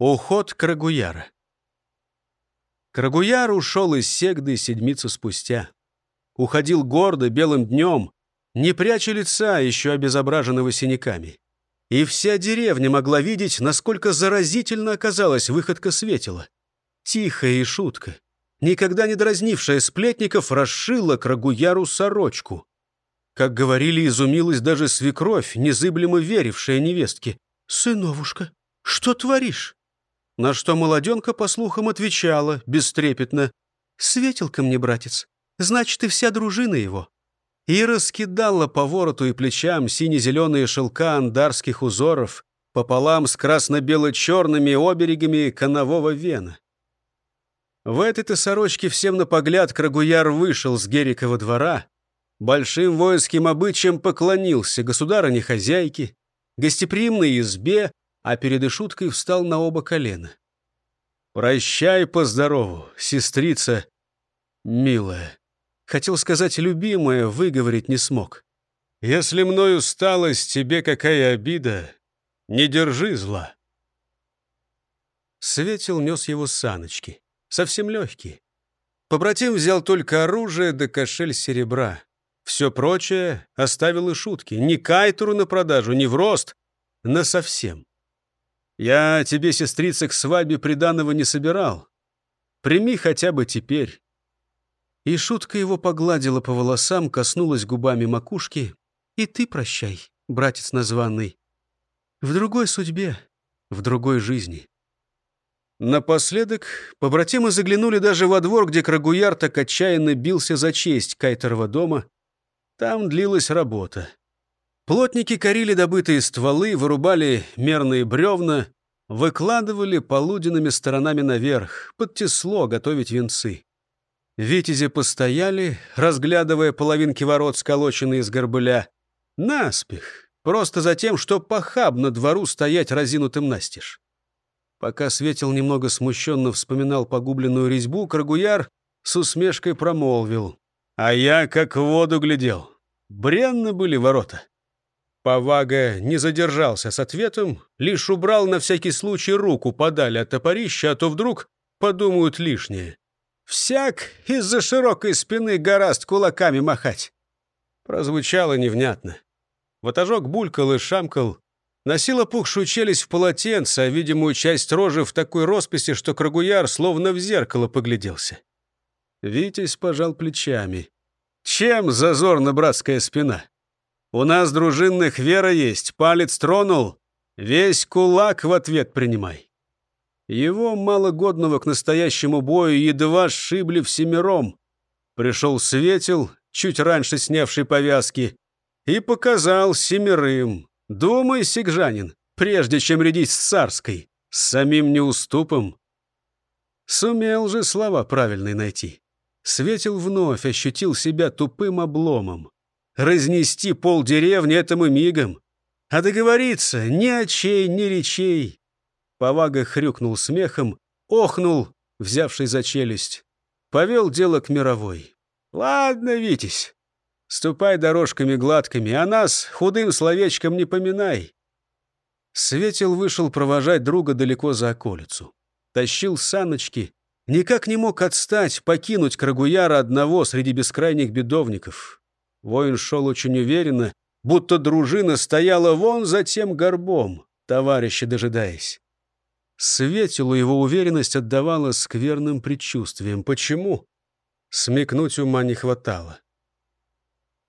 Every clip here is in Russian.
Уход Крагуяра. Крагуяр ушел из Сегды седмицу спустя. Уходил гордо, белым днем, не пряча лица, еще обезображенного синяками. И вся деревня могла видеть, насколько заразительно оказалась выходка светила. Тихая и шутка, никогда не дразнившая сплетников, расшила Крагуяру сорочку. Как говорили, изумилась даже свекровь, незыблемо верившая невестке. «Сыновушка, что творишь?» На что молоденка, по слухам, отвечала бестрепетно. «Светил-ка мне, братец, значит, и вся дружина его». И раскидала по вороту и плечам сине-зеленые шелка андарских узоров пополам с красно-бело-черными оберегами конового вена. В этой-то сорочке всем на погляд Крагуяр вышел с Герикова двора, большим воинским обычаем поклонился государыне-хозяйке, гостеприимной избе, а перед Ишуткой встал на оба колена. «Прощай по здорову, сестрица милая». Хотел сказать «любимая», выговорить не смог. «Если мною усталость, тебе какая обида, не держи зла». Светил нес его саночки, совсем легкие. Побратим взял только оружие да кошель серебра. Все прочее оставил и шутки. Ни кайтеру на продажу, ни в рост, на совсем. Я тебе, сестрица, к свадьбе приданого не собирал. Прими хотя бы теперь». И шутка его погладила по волосам, коснулась губами макушки. «И ты прощай, братец названный. В другой судьбе, в другой жизни». Напоследок побратимы заглянули даже во двор, где Крагуяр так отчаянно бился за честь Кайтерова дома. Там длилась работа. Плотники корили добытые стволы, вырубали мерные бревна, выкладывали полуденными сторонами наверх, под тесло готовить венцы. Витязи постояли, разглядывая половинки ворот, сколоченные из горбыля. Наспех, просто за тем, что похабно двору стоять разинутым настежь. Пока Светил немного смущенно вспоминал погубленную резьбу, Крагуяр с усмешкой промолвил. «А я как в воду глядел. Бренно были ворота». Повага не задержался с ответом, лишь убрал на всякий случай руку подали от топорища, а то вдруг подумают лишнее. «Всяк из-за широкой спины гораст кулаками махать!» Прозвучало невнятно. Ватажок булькал и шамкал, носил опухшую челюсть в полотенце, а видимую часть рожи в такой росписи, что Крагуяр словно в зеркало погляделся. Витязь пожал плечами. «Чем зазорна братская спина? У нас дружинных вера есть, палец тронул, весь кулак в ответ принимай. Его, малогодного к настоящему бою, едва сшибли всемиром. Пришел Светил, чуть раньше снявший повязки, и показал семерым. Думай, сигжанин, прежде чем рядить с царской, с самим неуступом. Сумел же слова правильные найти. Светил вновь ощутил себя тупым обломом. Разнести пол деревни этому мигом. А договориться ни очей, ни речей. Повага хрюкнул смехом, охнул, взявший за челюсть. Повел дело к мировой. «Ладно, Витязь, ступай дорожками гладкими, а нас худым словечком не поминай». Светил вышел провожать друга далеко за околицу. Тащил саночки, никак не мог отстать, покинуть Крагуяра одного среди бескрайних бедовников. Воин шел очень уверенно, будто дружина стояла вон за тем горбом, товарища дожидаясь. Светилу его уверенность отдавала скверным предчувствием. Почему? Смекнуть ума не хватало.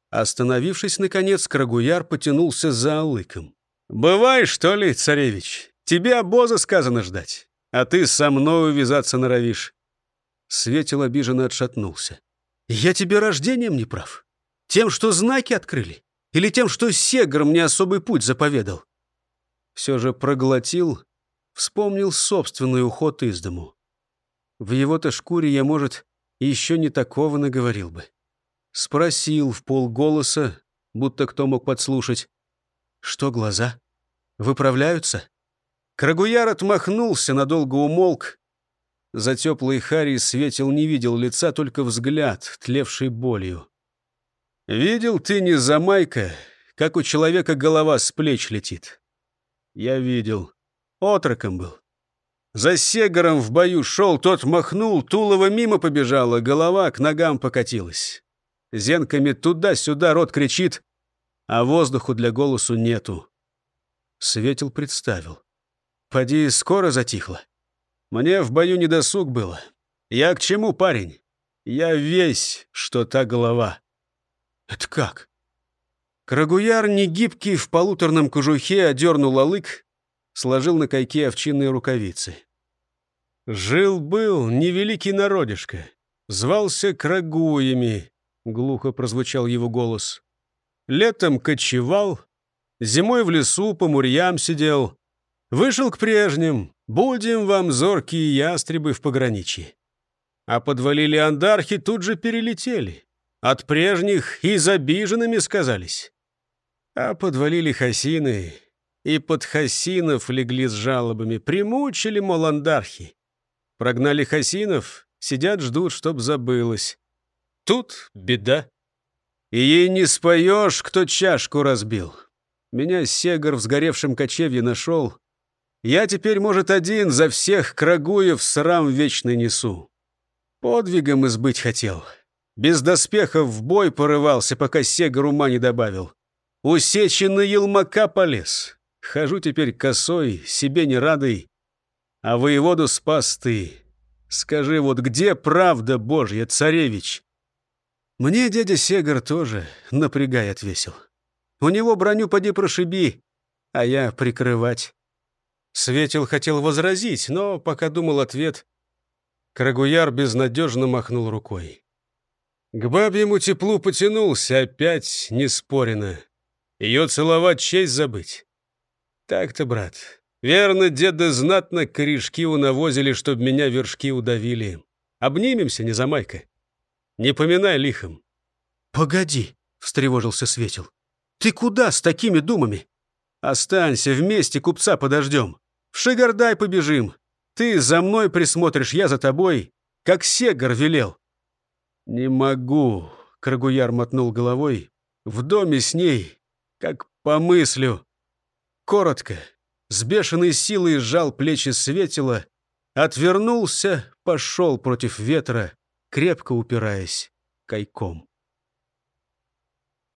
Остановившись, наконец, Крагуяр потянулся за алыком. «Бывай, что ли, царевич? Тебе обоза сказано ждать, а ты со мною вязаться норовишь». Светил обиженно отшатнулся. «Я тебе рождением не прав. Тем, что знаки открыли? Или тем, что Сегр мне особый путь заповедал? Все же проглотил, вспомнил собственный уход из дому. В его-то шкуре я, может, еще не такого наговорил бы. Спросил в полголоса, будто кто мог подслушать. Что глаза? Выправляются? Крагуяр отмахнулся, надолго умолк. За теплой Харри светил не видел лица, только взгляд, тлевший болью. Видел ты не за майка, как у человека голова с плеч летит. Я видел. Отроком был. За Сегором в бою шел, тот махнул, Тулова мимо побежала, голова к ногам покатилась. Зенками туда-сюда рот кричит, а воздуху для голосу нету. Светил представил. Поди, скоро затихло. Мне в бою недосуг было. Я к чему, парень? Я весь, что та голова. Это как? Крагуяр, негибкий, в полуторном кожухе, одернул алык, сложил на кайке овчинные рукавицы. Жил-был невеликий народишко, звался Крагуями, глухо прозвучал его голос. Летом кочевал, зимой в лесу по мурьям сидел. Вышел к прежним, будем вам зоркие ястребы в пограничье. А подвалили андархи, тут же перелетели. От прежних и забиженными сказались. А подвалили хасины, и под хасинов легли с жалобами. Примучили, мол, андархи. Прогнали хасинов, сидят, ждут, чтоб забылось. Тут беда. И ей не споешь, кто чашку разбил. Меня Сегар в сгоревшем кочевье нашел. Я теперь, может, один за всех Крагуев срам вечный несу. Подвигом избыть хотел. Без доспехов в бой порывался, пока Сегар ума не добавил. Усеченный елмака полез. Хожу теперь косой, себе не радой. А воеводу спас ты. Скажи, вот где правда Божья, царевич? Мне дядя Сегар тоже напрягай отвесил. У него броню поди прошиби, а я прикрывать. Светил хотел возразить, но пока думал ответ, Крагуяр безнадежно махнул рукой. К бабьему теплу потянулся, опять неспорено. Ее целовать честь забыть. Так-то, брат. Верно, деды знатно корешки унавозили, чтоб меня вершки удавили. Обнимемся, не замайка. Не поминай лихом. Погоди, встревожился Светил. Ты куда с такими думами? Останься, вместе купца подождем. В Шигардай побежим. Ты за мной присмотришь, я за тобой, как Сегар велел. Не могу, Крагуяр мотнул головой. В доме с ней, как помыслю. Коротко, с бешеной силой сжал плечи светила, отвернулся, пошел против ветра, крепко упираясь кайком.